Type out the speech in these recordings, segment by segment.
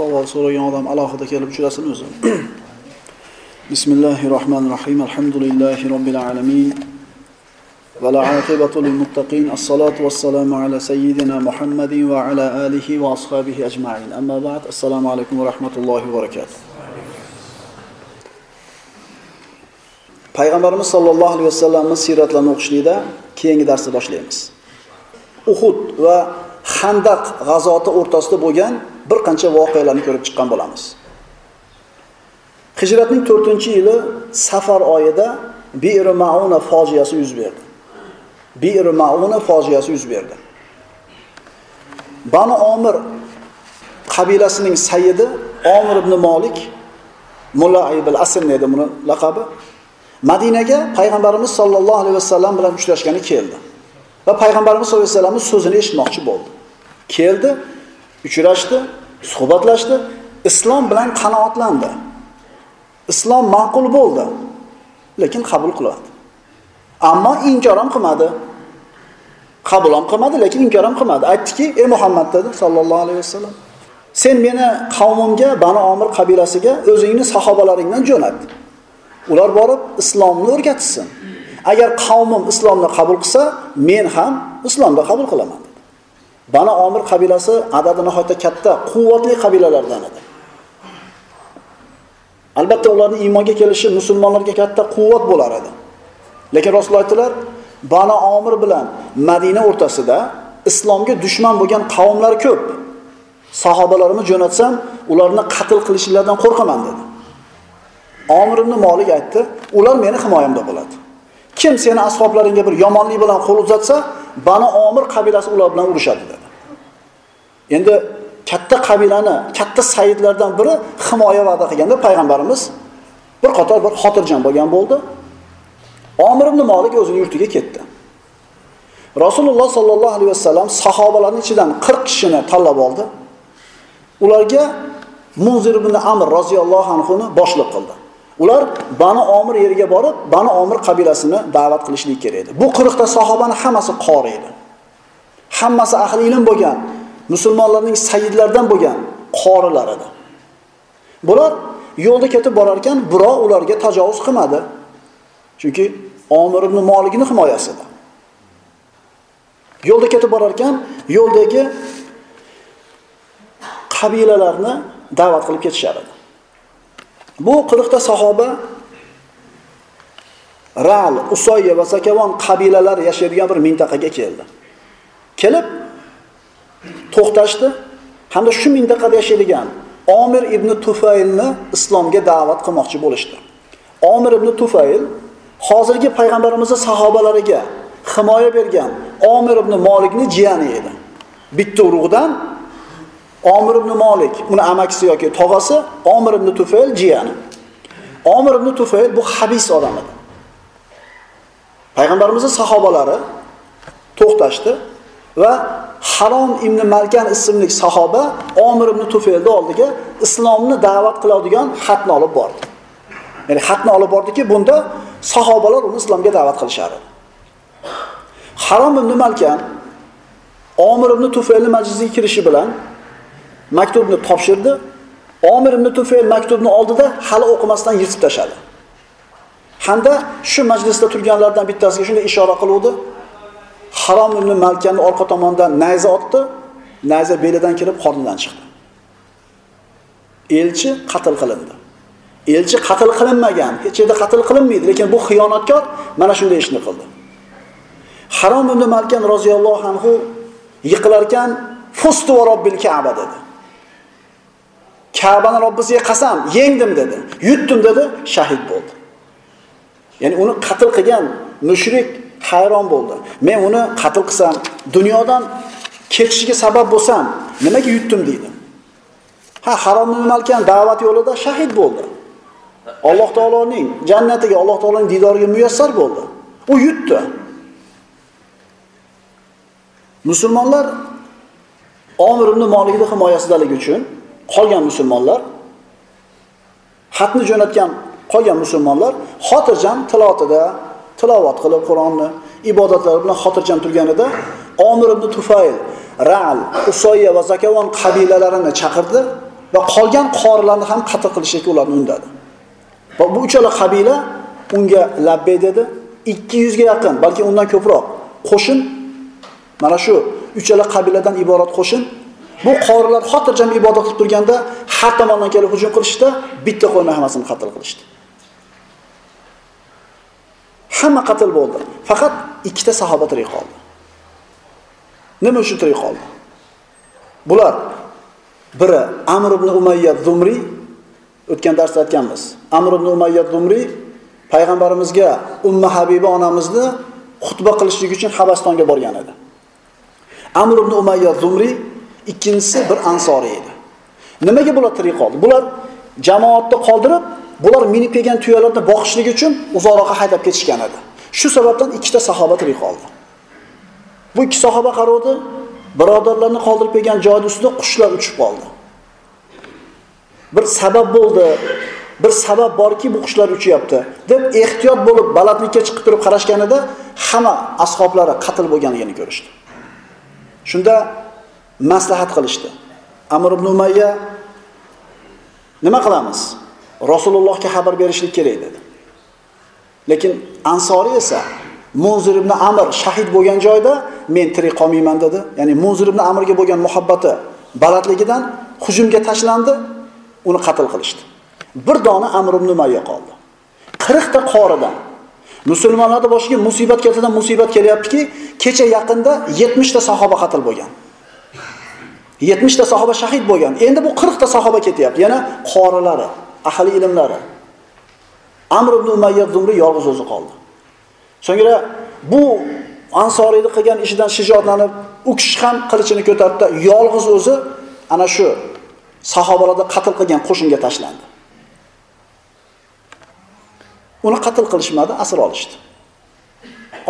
savol so'ragan odam alohida kelib uchrasin o'zi. bismillahi Rohmanir Rohim. Alhamdulillahi robbil alamin. Va la muttaqin. As-salatu was-salamu ala sayyidina Muhammadin va ala alihi va ashabihi ajma'in. Amma ba'd. Assalomu alaykum va rahmatullohi va barakatuh. Payg'ambarimiz sollallohu alayhi vasallamni siyratlarini o'qishlikda keyingi darsni boshlaymiz. Uhud va handaq g'azoti o'rtasida bo'lgan bir qancha voqealarni ko'rib chiqqan bo'lamiz. Hijratning 4-yili Safar oyida Bi'r Mauna fojiasi yuz berdi. Bi'r Mauna fojiasi yuz berdi. Banu Omir qabilasining sayyidi Omir ibn Malik Mulla Aybul Asr edi buni laqabi. Madinaga payg'ambarimiz sollallohu alayhi vasallam bilan uchrashgani keldi. Va payg'ambarimiz sollallohu alayhi vasallamning so'zini eshitmoqchi bo'ldi. Keldi, uchrashdi, suhbatlashdi, islom bilan qanoatlandi. Islom ma'qul bo'ldi, lekin qabul qiladi Ammo inkor ham qilmadi. Qabul ham qilmadi, lekin inkor ham qilmadi. Aytdiki, "Ey Muhammad" dedi sallallohu alayhi vasallam. Sen meni qavmimga, Bani Omir qabilasiga o'zingni sahobalaringdan jo'nat. Ular borib islomni o'rgatsin. Agar qavmim islomni qabul qilsa, men ham islomni qabul qilaman. Bani Omir qabilasi adadi nihoyatda katta, quvvatli qabilalardan edi. Albatta ularning iymonga kelishi musulmonlarga katta quvvat bo'lar edi. Lekin Rasululloh aytdilar, Bani Omir bilan Madina o'rtasida islomga dushman bo'lgan qavmlar ko'p. Sahobalarimni jo'natsam, ularni qatl qilishlaridan qo'rqaman dedi. Omir ibn Malik aytdi, ular meni himoyamda bo'ladi. Kim seni ashoblaringga bir yomonlik bilan qo'l uzatsa, Bani Omir qabilasi ular bilan urushadi dedi. Endi katta qabilani, katta sayyidlardan biri himoya va'da qilganda payg'ambarimiz bir qator bir xotirjam bo'lgan bo'ldi. Omir ibn molik o'zining yurtiga ketdi. Rasululloh sollallohu alayhi vasallam sahobalarning ichidan 40 kishini tanlab oldi. Ularga Munzir ibn Amr roziyallohu anhu ni boshliq qildi. Ular Bani Omir yeriga borib, Bani Omir qabilasini da'vat qilishlik kerak edi. Bu 40 ta sahobani hammasi qori edi. Hammasi ahli ilm bo'lgan, musulmonlarning sayyidlardan bo'lgan qorilar edi. Bular yo'lda ketib borar ekan, biroq ularga tajovuz qilmadi. Chunki Omir ibn molikni himoyasida. Yo'lda ketib borar ekan, yo'ldagi qabilalarni da'vat qilib ketishar edi. Bu 40 ta sahoba Ral, usoya va Sakavon qabilalari yashaydigan bir mintaqaga keldi. Kelib to'xtashdi hamda shu mintaqada yashaydigan Omir ibn Tufaylni islomga da'vat qilmoqchi bo'lishdi. Omir ibn Tufayl hozirgi payg'ambarimizning sahobalariga himoya bergan Omir ibn molikni jiyani edi. Bitta urug'dan Omir ibn molik uni amakisi yoki tog'asi Omir ibn Tufayl jiyani. Omir ibn Tufayl bu habis odam edi. Payg'ambarimizning sahobalari to'xtashdi va Harom ibn Malkan ismli sahoba Omir ibn Tufaylni oldiga islomni da'vat qiladigan xatni olib bordi. Ya'ni xatni olib bordiki, bunda sahobalar uni islomga da'vat qilishar edi. Harom ibn Malkan Omir ibn Tufaylni majlisiga kirishi bilan maktubni topshirdi. Omir ibn Tufayl maktubni oldida hali o'qimasdan yirtib tashladi. Hamda shu majlisda turganlardan bittasiga shunday ishora qiluvdi. Harom ibn Malkanning orqa tomonidan nayza otdi, nayza belidan kirib qornidan chiqdi. Elchi qatl qilindi. Elchi qatl qilinmagan, hech yerda qatl qilinmaydi, lekin bu xiyonatkor mana shunday ishni qildi. Harom ibn Malkan roziyallohu anhu yiqilar ekan, "Fustu va robbil Ka'ba" dedi. Ka'bani Robbisiga qasam, yengdim dedi. Yutdim dedi, shahid bo'ldi. Ya'ni uni qatl qilgan mushrik hayron bo'ldi. Men uni qatl qilsam, dunyodan ketishiga sabab bo'lsam, nimaga yutdim deydi. Ha, harom nimalkan da'vat yo'lida shahid bo'ldi. Alloh taoloning jannatiga, Alloh taoloning diydoriga muyassar bo'ldi. U yutdi. Musulmonlar Omir ibn Malikning himoyasidaligi uchun qolgan musulmonlar xatni jo'natgan qolgan musulmonlar xotirjam tilovatida tilovat qilib Qur'onni ibodatlar bilan xotirjam turganida Omir ibn Tufayl, Ra'l, Usoyya va Zakavon qabilalarini chaqirdi va qolgan qorilarni ham qatl qilishga ularni undadi. Va bu uchala qabila unga labbay dedi. 200 ga yaqin, balki undan ko'proq qo'shin mana shu uchala qabiladan iborat qo'shin bu qorilar xotirjam ibodat qilib turganda har tomondan kelib hujum qilishdi, bitta qo'ymay hammasini qatl qilishdi. Hamma qatl bo'ldi. Faqat ikkita sahoba tirik qoldi. Nima uchun tirik qoldi? Bular biri Amr ibn Umayya Zumri o'tgan darsda aytganmiz. Amr ibn Umayya Zumri payg'ambarimizga Umma Habiba onamizni xutba qilishlik uchun Habastonga borgan edi. Amr ibn Umayya Zumri ikkinchisi bir ansoriy edi. Nimaga bular tirik qoldi? Bular jamoatni qoldirib, bular minib kelgan tuyalarni boqishlik uchun uzoqroqqa haydab ketishgan edi. Shu sababdan ikkita sahoba tirik qoldi. Bu ikki sahoba qarodi, birodarlarni qoldirib kelgan joyda ustida qushlar uchib qoldi. Bir sabab bo'ldi, bir sabab borki bu qushlar uchyapti deb ehtiyot bo'lib balandlikka chiqib turib qarashganida hamma ashoblari qatl bo'lganligini ko'rishdi. Shunda maslahat qilishdi. Amr ibn Umayya nima qilamiz? Rasulullohga xabar berishlik kerak dedi. Lekin Ansori esa Munzir ibn Amr shahid bo'lgan joyda men tirik qolmayman dedi. Ya'ni Munzir ibn Amrga bo'lgan muhabbati balandligidan hujumga tashlandi, uni qatl qilishdi. Bir dona Amr ibn Umayya qoldi. 40 ta qoridan musulmonlarga boshiga musibat ketidan musibat kelyaptiki, kecha yaqinda 70 ta sahoba qatl bo'lgan. 70 ta sahoba shahid bo'lgan. Endi bu 40 ta sahoba ketyapti. Yana qorilari, ahli ilmlari. Amr ibn Umayya Zumri yolg'iz o'zi qoldi. So'ngra bu Ansoriyni qilgan ishidan shijoatlanib, u kishi ham qilichini ko'tardi, yolg'iz o'zi ana shu sahobalarda qatl qilgan qo'shinga tashlandi. Uni qatl qilishmadi, asr olishdi.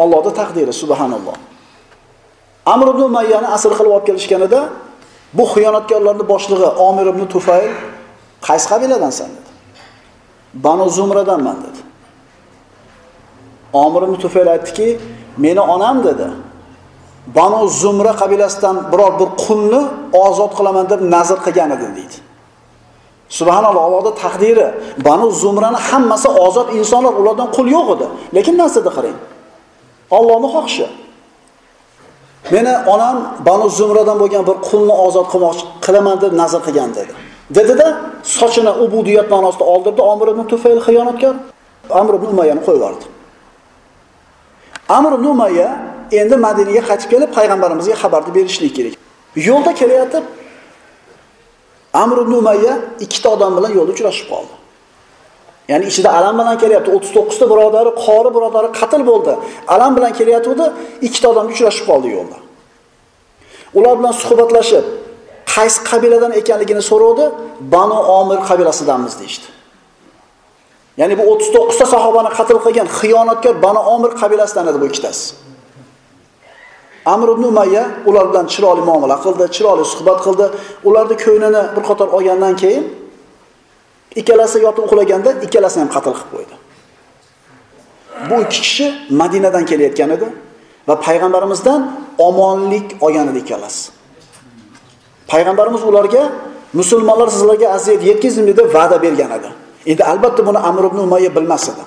Allohning taqdiri subhanalloh. Amr ibn Umayyani asr qilib olib kelishganida bu xiyonatkorlarning boshlig'i Omir ibn Tufayl qaysi qabiladansan dedi. Banu Zumradanman dedi. Omir ibn Tufayl aytdiki, meni onam dedi. Banu Zumra qabilasidan biror bir qulni ozod qilaman deb nazr qilgan edi deydi. Subhanalloh, allohni taqdiri. Banu Zumrani hammasi ozod insonlar, ulardan qul yo'q edi. Lekin narsada qarang. ollohni xohishi. Meni onam Banu Zumradan bo'lgan bir qulni ozod qilmoqchi qilaman deb nazr qilgan dedi. Dedida sochini ubudiyat ma'nosida oldirdi Amr ibn Tufayl xiyonatkor Amr ibn Umayyani qo'yib yubordi. Amr ibn Umayya endi Madinaga qaytib kelib payg'ambarimizga xabarni berishlik kerak. Yo'lda kelayotib Amr ibn Umayya ikkita odam bilan yo'lda uchrashib qoldi. Ya'ni ichida alam bilan kelyapti. 39 ta birodari, qori birodari qatl bo'ldi. Alam bilan kelyapti, ikkita odamga uchrashib qoldi yo'lda. Ular bilan suhbatlashib, qaysi qabiladan ekanligini so'rovdi. Banu Omir qabilasidanmiz deyishdi Ya'ni bu 39 ta sahobani qatl qilgan xiyonatkor Banu Omir qabilasidan edi bu ikkitasi. Amr ibn Umayya ular bilan chiroyli muomala qildi, chiroyli suhbat qildi. Ularni ko'nglini bir qator olgandan keyin ikkalasi yotib uxlaganda ikkalasini ham qatl qilib qo'ydi. Bu ikki kishi Madinadan kelayotgan edi va payg'ambarimizdan omonlik olgan edi ikkalasi. Payg'ambarimiz ularga musulmonlar sizlarga aziyat yetkazdim deb va'da bergan edi. Endi albatta buni Amr ibn Umayya bilmas edi.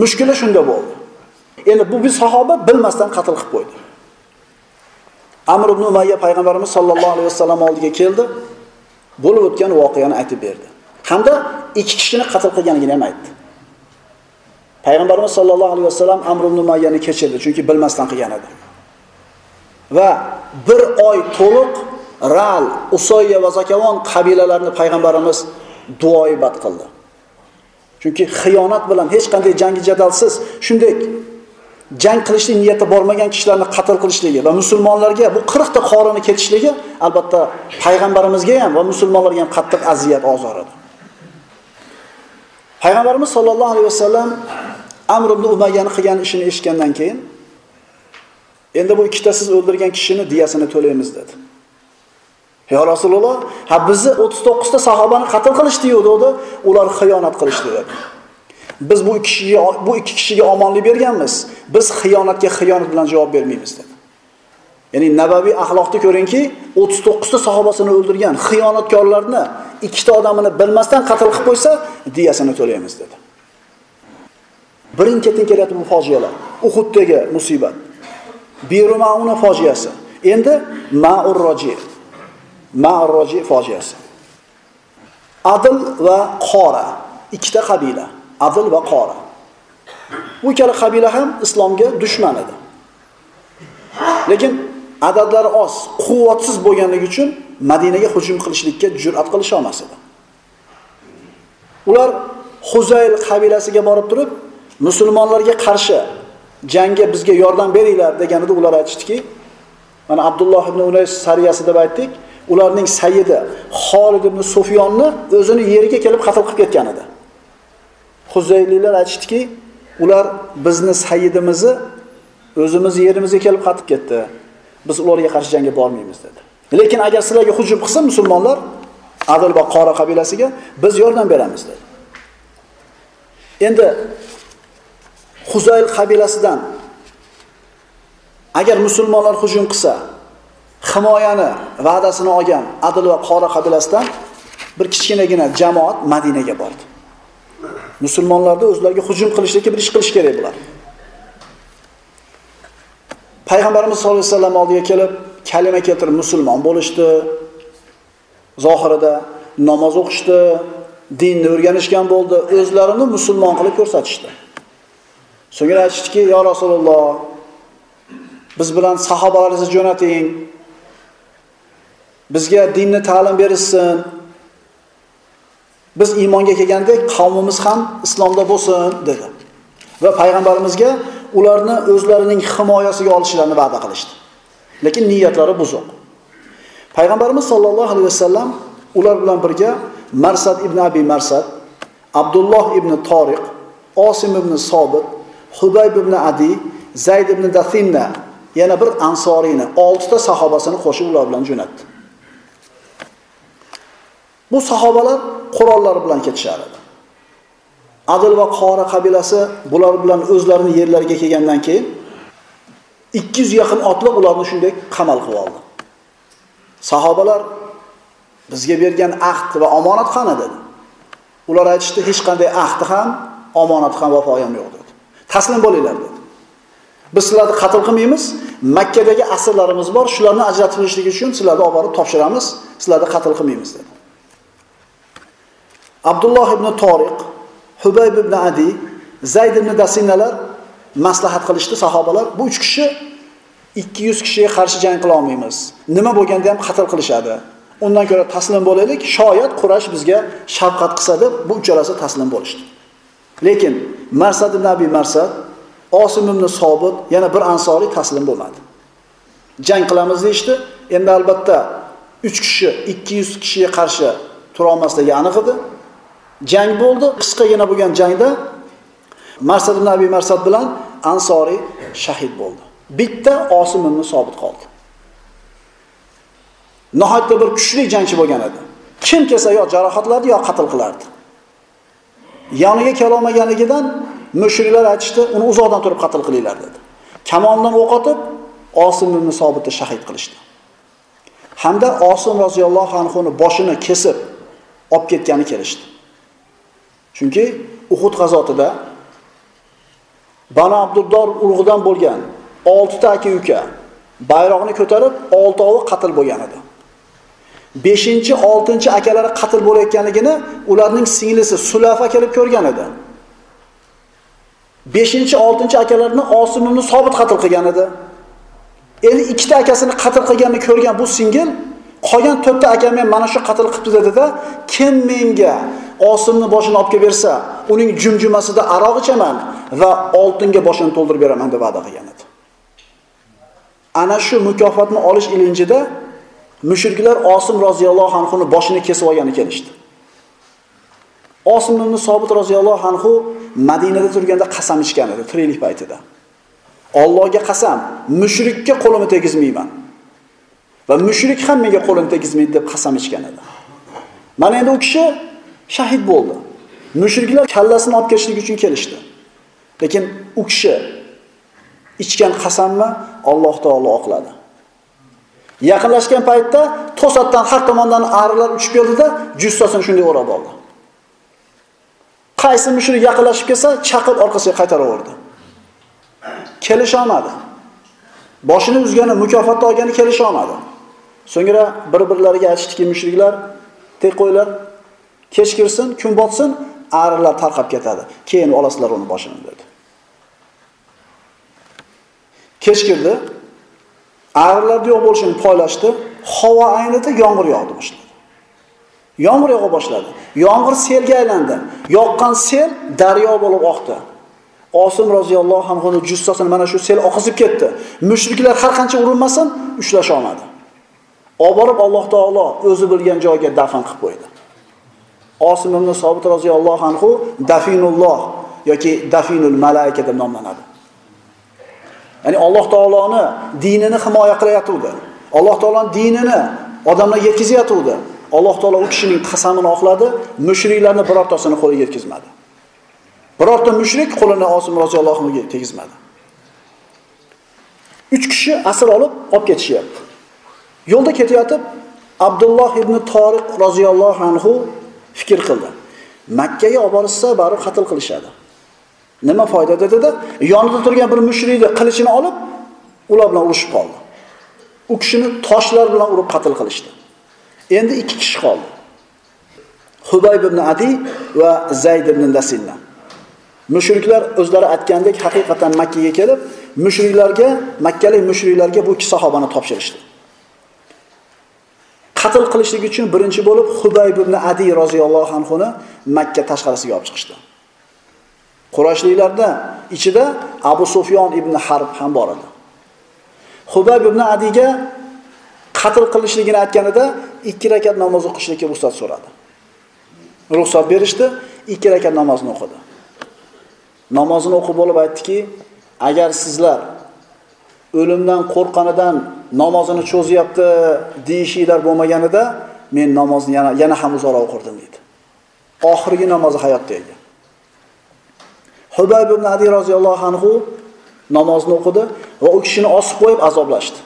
mushkuli shunda bo'ldi. Endi bu bir sahoba bilmasdan qatl qilib qo'ydi. Amr ibn Umayya payg'ambarimiz sollallohu alayhi vasallam oldiga keldi. Bo'lib o'tgan voqeani aytib berdi. Hamda ikki kishini qatl qilganligini ham aytdi. Payg'ambarimiz sollallohu alayhi vasallam Amr ibn Umayyani kechirdi, chunki bilmasdan qilgan edi. Va bir oy to'liq Ral, Usoyya va Zakavon qabilalarini payg'ambarimiz duoibat qildi. Chunki xiyonat bilan hech qanday jangi jadalsiz shunday jang qilishlik niyati bormagan kishilarni qatl qilishligi va musulmonlarga bu 40 ta qorini ketishligi albatta payg'ambarimizga ham va musulmonlarga ham qattiq aziyat ozor edi. Payg'ambarimiz sollallohu alayhi vasallam Amr ibn Umayyani qilgan ishini eshitgandan keyin endi bu ikkita siz o'ldirgan kishini diyasini to'laymiz dedi. Ya Rasululloh, ha bizni 39 ta sahobani qatl qilishdi-yu ular xiyonat qilishdi dedi. Biz bu ikki kishiga bu ikki kishiga omonlik berganmiz. Biz xiyonatga xiyonat bilan javob bermaymiz dedi. Ya'ni nabaviy axloqni ko'ringki, 39 ta sahobasini o'ldirgan xiyonatkorlarni ikkita odamini bilmasdan qatl qilib qo'ysa, diyasini to'laymiz dedi. Birin-ketin kelyapti bu fojialar. Uhuddagi musibat. Birumauna fojiasi. Endi Ma'ur roji. Marroji fojiasi. Adl va Qora ikkita qabila. Adl va Qora. Bu ikkala qabila ham islomga dushman edi. Lekin adadlari oz, quvvatsiz bo'lganligi uchun Madinaga hujum qilishlikka jur'at qilisha olmas edi. Ular Huzayl qabilasiga borib turib, musulmonlarga qarshi jangga bizga yordam beringlar deganida ular aytishdiki, mana Abdulloh ibn Unays sariyasi deb aytdik, ularning sayidi Xolid ibn Sufyonni o'zini yeriga kelib qatl qilib ketgan edi. Huzayliylar aytishdiki, ular bizni sayidimizni o'zimiz yerimizga kelib qatib ketdi. Biz ularga qarshi jangga bormaymiz dedi. Lekin agar sizlarga hujum qilsa musulmonlar Adil va Qora qabilasiga biz yordam beramiz dedi. Endi Huzayl qabilasidan agar musulmonlar hujum qilsa, himoyani va'dasini olgan Adil va Qora qabilasidan bir kichkinagina jamoat Madinaga bordi. musulmonlarni o'zlariga hujum qilishlikka bir ish qilish kerak bular. Payg'ambarimiz sollallohu alayhi vasallam oldiga kelib, kalima keltirib musulmon bo'lishdi. Zohirida namoz o'qishdi, dinni o'rganishgan bo'ldi, o'zlarini musulmon qilib ko'rsatishdi. So'ngra aytishdiki, "Ya Rasululloh, biz bilan sahobalaringizni jo'nating. Bizga dinni ta'lim berishsin. Biz iymonga kelgandek qavmimiz ham islomda bo'lsin" dedi. Va payg'ambarimizga ularni o'zlarining himoyasiga olishlarini va'da qilishdi. Lekin niyatlari buzuq. Payg'ambarimiz sollallohu alayhi vasallam ular bilan birga Marsad ibn Abi Marsad, Abdulloh ibn Toriq, Osim ibn Sobit, Hubayb ibn Adi, Zayd ibn dafinna yana bir ansoriyni oltita sahobasini qo'shib ular bilan jo'natdi. Bu sahobalar qurollari bilan ketishar edi. Adil va Qora qabilasi bular bilan o'zlarini yerlariga kelgandan keyin 200 yaqin otliq ularni shunday qamal qilib oldi. Sahobalar bizga bergan ahd va omonat qani dedi. Ular aytishdi, hech qanday ahdi ham, omonat ham vafoyam yo'q dedi. Taslim bo'linglar dedi. Biz sizlarni qatl qilmaymiz, Makkadagi asirlarimiz bor, shularni ajratib olishlik uchun sizlarni olib borib topshiramiz, sizlarni qatl qilmaymiz dedi. Abdulloh ibn Toriq, Hubayb ibn Adi, Zayd ibn Dasinalar maslahat qilishdi sahobalar. Bu 3 kishi 200 kishiga qarshi jang qila olmaymiz. Nima bo'lganda ham qatl qilishadi. Undan ko'ra taslim bo'laylik, shoyat Quraysh bizga shafqat qilsa deb bu uchalasi taslim bo'lishdi. Lekin Marsad ibn Abi Marsad, Osim ibn Sobit yana bir ansoriy taslim bo'lmadi. Jang qilamiz deyishdi Endi albatta 3 kishi 200 kishiga qarshi tura olmasligi aniq edi. Jang bo'ldi. Qisqagina bo'lgan jangda Marsad ibn Abi Marsad bilan ansoriy shahid bo'ldi. Bitta Osim ibn Sobit qoldi. Nihoyatda bir kuchli jangchi bo'lgan edi. Kim kelsa yo jarohatlardi yo qatl qilardi. Yoniga kelolmaganligidan mushriklar aytishdi, uni uzoqdan turib qatl qilinglar dedi. Kamondan o'q otib, Osim ibn Sobitni shahid qilishdi. Hamda Osim roziyallohu anhuni boshini kesib olib ketgani kelishdi. Chunki Uhud g'azotida Banu Abduddor urug'idan bo'lgan 6 ta aka-uka bayroqni ko'tarib 6 ovi qatl bo'lgan edi. 5-chi, 6-chi akalari qatl bo'layotganligini ularning singlisi Sulafa kelib ko'rgan edi. 5-chi, 6-chi akalarini Osim ibn Sobit qatl qilgan edi. Endi ikkita akasini qatl qilganini ko'rgan bu singil qolgan to'rtta akam men mana shu qatl qilibdi dedida kim menga Osimni boshini olib kelib bersa, uning jumjumasida aroq ichaman va oltinga boshini to'ldirib beraman deb va'da qilgan edi. Ana shu mukofotni olish ilinjida mushriklar Osim roziyallohu anhuni boshini kesib olgani kelishdi. Osim ibn Sobit roziyallohu anhu Madinada turganda qasam ichgan edi tiriklik paytida. Allohga qasam, mushrikka qo'limni tegizmayman. Va mushrik ham menga qo'lini tegizmaydi deb qasam ichgan edi. Mana endi u kishi shahid bo'ldi. Mushriklar kallasini olib ketishlik uchun kelishdi. Lekin u kishi ichgan qasamni Alloh taolo oqladi. Yaqinlashgan paytda to'satdan har tomondan arilar uchib keldida, jussasini shunday o'rab oldi. Qaysi mushrik yaqinlashib kelsa, chaqib orqasiga qaytaraverdi. Kelisha olmadi. Boshini uzgani, mukofotni olgani kelisha So'ngra bir-birlariga aytishdiki, mushriklar, tek qo'ylar, kech kirsin, kun botsin, arilar tarqab ketadi. Keyin olasizlar uni boshini dedi. Kech kirdi. Arilarda yo'q bo'lishini poylashdi. Havo aynidi, yomg'ir yog'di boshladi. Yomg'ir yog'a boshladi. Yomg'ir selga aylandi. Yoqqan sel daryo bo'lib oqdi. Osim roziyallohu anhu jussasini mana shu sel oqizib ketdi. Mushriklar har qancha urinmasin, ushlasha olmadi. Olib borib Alloh taolo o'zi bilgan joyga dafn qilib qo'ydi. Osim ibn Sobit roziyallohu anhu dafinulloh yoki dafinul malaika deb nomlanadi. Ya'ni Alloh taoloni dinini himoya qilayotgandi. Alloh taoloni dinini odamlarga yetkazayotgandi. Alloh taolo u kishining qasamini oqladi, mushriklarni birortasini qo'liga yetkazmadi. Birorta mushrik qo'lini Osim roziyallohu anhuga tegizmadi. uch kishi asir olib olib ketishyapti. Yo'lda ketayotib Abdulloh ibn Toriq roziyallohu anhu fikr qildi. Makkaga olib borishsa, baribir qatl qilishadi. Nima foyda dedi-da, yonida turgan bir mushrikni qilichini olib, ular bilan urushib qoldi. U kishini toshlar bilan urib qatl qilishdi. Endi ikki kishi qoldi. Hubayb ibn Adi va Zayd ibn Lasinna. Mushriklar o'zlari aytgandek haqiqatan Makka ga kelib, mushriklarga, Makkalik mushriklarga bu ikki sahobani topshirishdi. Qatl qilishlik uchun birinchi bo'lib Hubayb ibn Adi roziyallohu anhu ni Makka tashqarisiga olib chiqishdi. Qurayshliklarda ichida Abu Sufyon ibn Harb ham bor edi. Hubayb ibn Adiga qatl qilishligini aytganida 2 rakat namoz o'qishlikka ruxsat so'radi. Ruxsat berishdi, 2 rakat namozni o'qidi. Namozini o'qib bo'lib aytdiki, agar sizlar o'limdan qo'rqqanidan namozini cho'zyapti deyishinglar bo'lmaganida men namozni yana yana ham uzoqroq o'qirdim dedi. Oxirgi namozi hayotda edi. Hubayb ibn Adi roziyallohu anhu namozni o'qidi va u kishini osib qo'yib azoblashdi.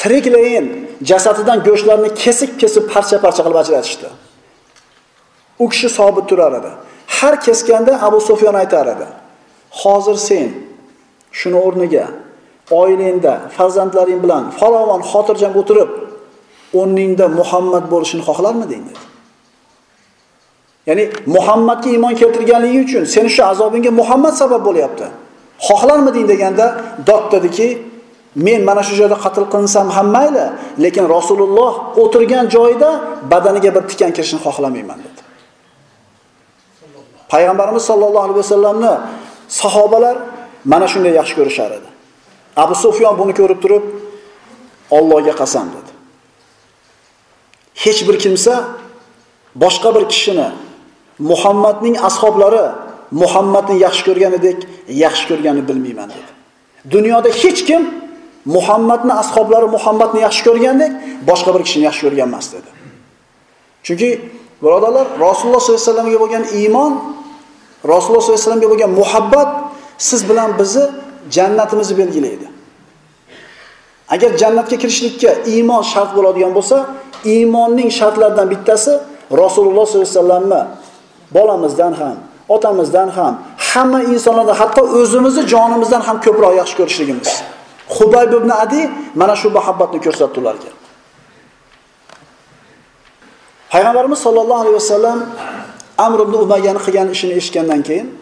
Tiriklayin jasadidan go'shtlarni kesib-kesib parcha-parcha qilib ajratishdi. U kishi sobit turar edi. Har kesganda Abu Sufyon aytar edi: "Hozir sen shuni o'rniga oilangda, farzandlaring bilan farovon xotirjam o'tirib, o'rningda Muhammad bo'lishini xohlarmiding?" dedi. Ya'ni Muhammadga iymon keltirganligi uchun seni shu azobingga Muhammad sabab bo'lyapti. Xohlarmiding deganda dod dediki, men mana shu joyda qatl qilinsam ham mayli, lekin Rasululloh o'tirgan joyida badaniga bir tikan kirishini xohlamayman dedi. Payg'ambarimiz sollallohu alayhi vasallamni sahobalar mana shunday yaxshi ko'rishar edi. Abu Sufyon buni ko'rib turib, Allohga qasam dedi. Hech bir kimsa boshqa bir kishini Muhammadning ashablari Muhammadni yaxshi ko'rganidek yaxshi ko'rganini bilmayman dedi. Dunyoda hech kim Muhammadni ashablari Muhammadni yaxshi ko'rgandek boshqa bir kishini yaxshi ko'rgan emas dedi. Chunki birodarlar Rasululloh sollallohu alayhi vasallamga bo'lgan iymon, Rasululloh sollallohu alayhi vasallamga bo'lgan muhabbat siz bilan bizni jannatimizni belgilaydi. Agar jannatga kirishlikka iymon shart bo'ladigan bo'lsa, iymonning shartlaridan bittasi Rasululloh sollallohu alayhi vasallamni bolamizdan ham, otamizdan ham, hamma insonlardan, hatto o'zimizni jonimizdan ham ko'proq yaxshi ko'rishligimiz. Hubayb ibn Adi mana shu muhabbatni ko'rsatdi ularga. Payg'ambarimiz sollallohu alayhi vasallam Amr ibn Umayyani qilgan ishini eshitgandan keyin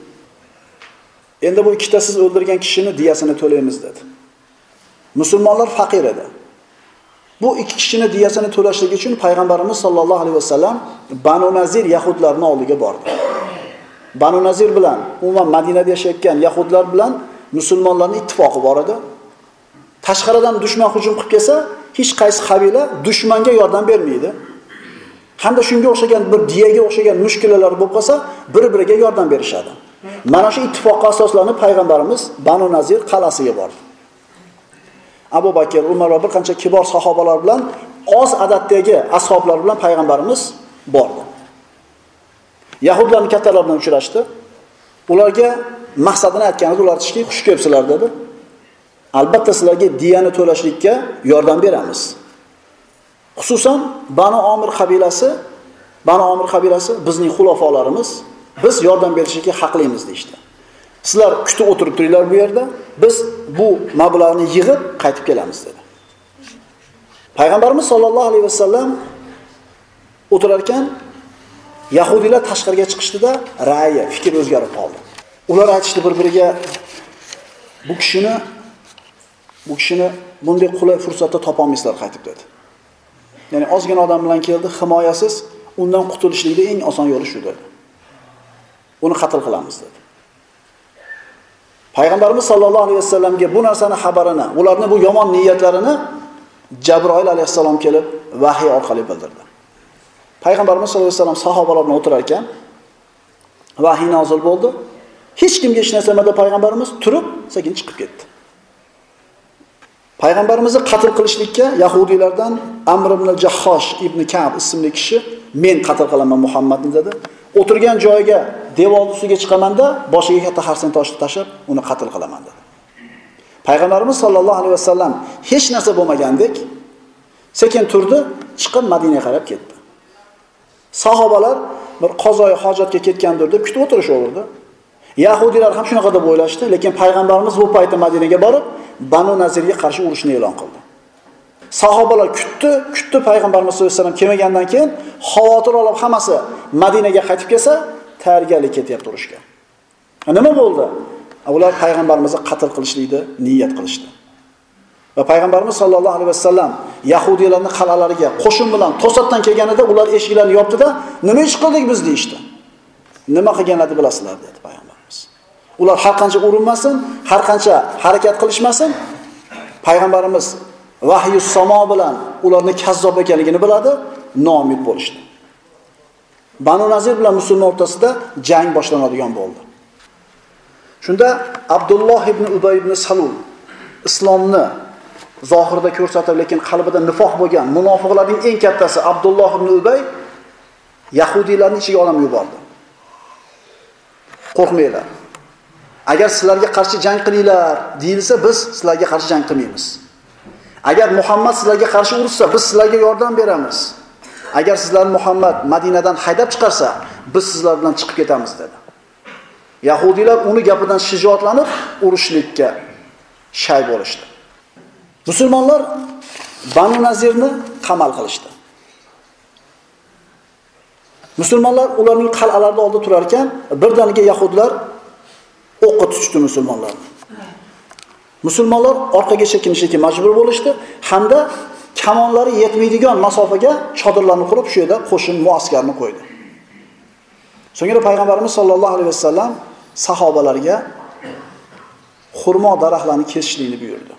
endi bu ikkita siz o'ldirgan kishini diyasini to'laymiz dedi. Musulmonlar faqir edi. Bu ikki kishini diyasini to'lashlik uchun payg'ambarimiz sollallohu alayhi vasallam Banu Nazir yahudlarning oldiga bordi. Banu Nazir bilan umuman Madinada yashayotgan yahudlar bilan musulmonlarning ittifoqi bor edi. Tashqaridan dushman hujum qilib kelsa, hech qaysi qabila dushmanga yordam bermaydi. Hamda shunga o'xshagan bir diyaga o'xshagan mushkilalar bo'lib qolsa, bir-biriga yordam berishadi. Mana shu ittifoqqa asoslanib payg'ambarimiz Banu Nazir qal'asiga bordi. Abu Bakr, Umar va bir qancha kibor sahobalar bilan oz adatdagi ashoblar bilan payg'ambarimiz bordi. Yahudlarning kattalari bilan uchrashdi. Ularga maqsadini aytganida ular aytishdiki, xush kelibsizlar dedi. Albatta sizlarga diyani to'lashlikka yordam beramiz. Xususan Banu Omir qabilasi, Banu Omir qabilasi bizning xulofolarimiz, biz yordam berishga haqlimiz deydi. Sizlar kutib o'tirib turinglar bu yerda, biz bu mablag'ni yig'ib qaytib kelamiz dedi. Payg'ambarimiz sollallohu alayhi vasallam o'tirar ekan, Yahudiylar tashqariga chiqishdida ra'yi, fikr o'zgarib qoldi. Ular aytishdi bir-biriga bu kishini bu kishini bunday qulay fursatda topolmaysizlar qaytib dedi. Ya'ni ozgina odam bilan keldi, himoyasiz, undan qutulishlikning eng oson yo'li shu dedi. Uni qatl qilamiz dedi. Payg'ambarimiz sollallohu alayhi vasallamga bu narsani xabarini, ularni bu yomon niyatlarini Jabroil alayhissalom kelib vahiy orqali bildirdi. Payg'ambarimiz sollallohu alayhi vasallam sahobalar bilan o'tirar ekan, vahiy nozil bo'ldi. Hech kimga hech narsa demadi payg'ambarimiz turib, sekin chiqib ketdi. Payg'ambarimizni qatl qilishlikka yahudiylardan Amr ibn Jahhosh ibn Ka'b ismli kishi men qatl qilaman Muhammadni dedi. O'tirgan joyiga devorni ustiga chiqamanda boshiga katta xarsang toshni tashlab uni qatl qilaman dedi. Payg'ambarimiz sollallohu alayhi vasallam hech narsa bo'lmagandek sekin turdi, chiqib Madinaga qarab ketdi. Sahobalar bir qozoy hojatga ketgandir deb kutib o'tirishaverdi. Yahudiylar ham shunaqa deb o'ylashdi, lekin payg'ambarimiz bu paytda Madinaga borib, Banu Nazirga qarshi urushni e'lon qildi. Sahobalar kutdi, kutdi payg'ambarimiz sollallohu alayhi vasallam kelmagandan keyin xavotir olib hammasi Madinaga qaytib kelsa, tayyorgarlik ketyapti urushga. E, nima bo'ldi? E, ular payg'ambarimizni qatl qilishlikni niyat qilishdi. Va payg'ambarimiz sollallohu alayhi vasallam yahudiylarning qal'alariga qo'shin bilan to'satdan kelganida ular eshiklarni yopdi-da, "Nima ish qildik biz?" deyishdi. Nima qilganlarni bilasizlar dedi payg'ambarimiz. Ular har qancha urinmasin, har qancha harakat qilishmasin, payg'ambarimiz vahyus samo bilan ularni kazzob ekanligini biladi, noumid bo'lishdi. Banu Nazir bilan musulmon o'rtasida jang boshlanadigan bo'ldi. Shunda Abdulloh ibn Ubay ibn Salul islomni zohirda ko'rsatib, lekin qalbida nifoq bo'lgan munofiqlarning eng kattasi Abdulloh ibn Ubay yahudiylarni ichiga olib yubordi. Qo'rqmanglar. Agar sizlarga qarshi jang qilinglar, deyilsa biz sizlarga qarshi jang qilmaymiz. Agar Muhammad sizlarga qarshi urushsa, biz sizlarga yordam beramiz. Agar sizlar Muhammad Madinadan haydab chiqarsa, biz sizlar bilan chiqib ketamiz dedi. Yahudiylar uni gapidan shijoatlanib urushlikka shay bo'lishdi. Musulmonlar Banu Nazirni qamal qilishdi. Musulmonlar ularning qal'alarida oldi turar ekan, birdaniga yahudlar o'qqa tutishdi musulmonlarni. Musulmonlar orqaga chekinishlikka majbur bo'lishdi hamda kamonlari yetmaydigan masofaga chodirlarni qurib shu yerda qo'shin muaskarni qo'ydi. So'ngra payg'ambarimiz sollallohu alayhi vasallam sahobalarga xurmo daraxtlarini kesishlikni buyurdi.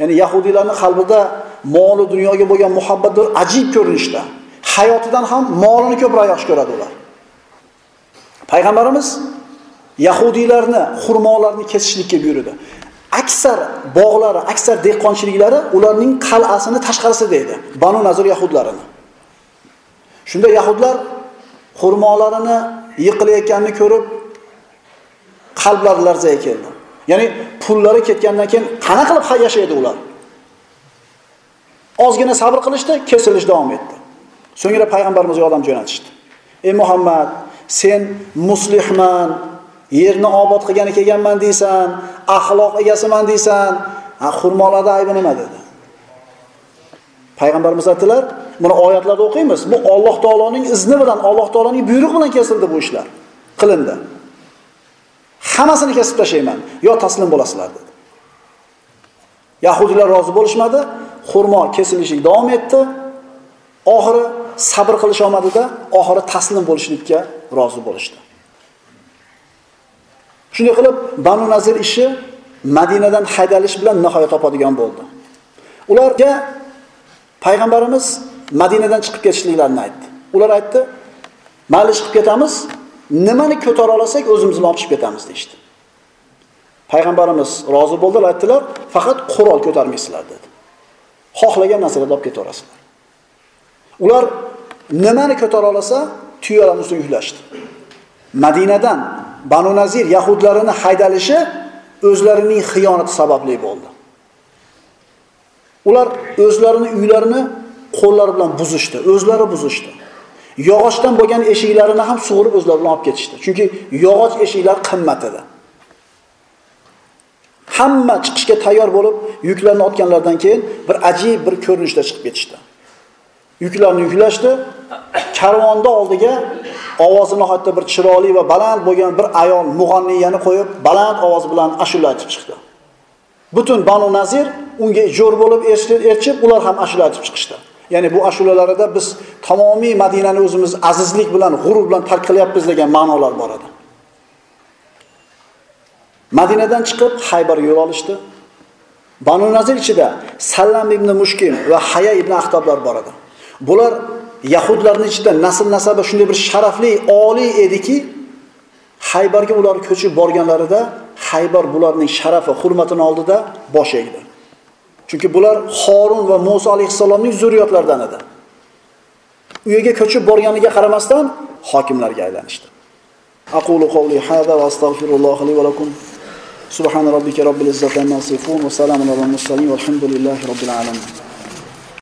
Ya'ni yahudiylarning qalbida moli dunyoga bo'lgan muhabbatdir ajib ko'rinishda. Hayotidan ham molini ko'proq yaxshi ko'radi ular. Payg'ambarimiz yahudiylarni xurmolarni kesishlikka buyurdi. Aksar bog'lari, aksar dehqonchiliklari ularning qal'asini tashqarisida edi. Banu Nazir yahudlarini. Shunda yahudlar xurmolarini yiqilayotganini ko'rib qalblari larzaga keldi. Ya'ni pullari ketgandan keyin qana qilib yashaydi ular? Ozgina sabr qilishdi, kesilish davom etdi. So'ngra payg'ambarimizga odam jo'natishdi. Ey Muhammad, sen muslihman, yerni obod qilgani kelganman deysan, axloq egasiman deysan, ha xurmolarda aybi nima dedi. Payg'ambarimiz aytdilar, buni oyatlarda o'qiymiz. Bu Alloh taoloning izni bilan, Alloh taoloning buyrug'i bilan kesildi bu ishlar. Qilindi. Hammasini kesib tashlayman, yo taslim bo'lasizlar dedi. Yahudiylar rozi bo'lishmadi, xurmo kesilishi davom etdi. Oxiri sabr qilish olmadida, oxiri taslim bo'lishlikka rozi bo'lishdi. Shunday qilib Banu Nazir ishi Madinadan haydalish bilan nihoya topadigan bo'ldi. Ularga payg'ambarimiz Madinadan chiqib ketishliklarini aytdi. Ular aytdi: "Mayli chiqib ketamiz, nimani ko'tara olasak o'zimizni olib chiqib ketamiz" deshti. Payg'ambarimiz rozi bo'ldilar, aytdilar: "Faqat qurol ko'tarmaysizlar" dedi. Xohlagan narsalarni olib ketaverasizlar. Ular nimani ko'tara olsa, tuyalarni ustiga yuklashdi. Madinadan Banu Nazir yahudlarini haydalishi o'zlarining xiyonati sababli bo'ldi. Ular o'zlarini uylarini qo'llari bilan buzishdi, o'zlari buzishdi. Yog'ochdan bo'lgan eshiklarini ham sug'urib o'zlari bilan olib ketishdi. Chunki yog'och eshiklar qimmat edi. Hamma chiqishga tayyor bo'lib, yuklarni otganlardan keyin bir ajib bir ko'rinishda chiqib ketishdi. Yuklarni yuklashdi, karvonda oldiga ovozi nihoyatda bir chiroyli va baland bo'lgan bir ayol mug'anniyani qo'yib, baland ovoz bilan ashula aytib chiqdi. Butun Banu Nazir unga jo'r bo'lib erchib, ular ham ashula aytib chiqishdi. Ya'ni bu ashulalarida biz tamomiy Madinani o'zimiz azizlik bilan, g'urur bilan tark qilyapmiz degan ma'nolar bor edi. Madinadan chiqib haybar yo'l olishdi. Banu Nazir ichida Sallam ibn Mushkim va Haya ibn Axtablar bor edi. Bular yahudlarning ichida nasl nasabi shunday bir sharafli, oliy ediki, Haybarga ular ko'chib borganlarida Haybar bularning sharafi, hurmatini oldida bosh egdi. Chunki bular Xorun va Musa alayhisalomning zurriyotlaridan edi. U yerga ko'chib borganiga qaramasdan hokimlarga aylanishdi. Aqulu qawli hada va astagfirulloh li va lakum. Subhana robbika robbil izzati amma yasifun va salamun alal mursalin valhamdulillahi robbil alamin.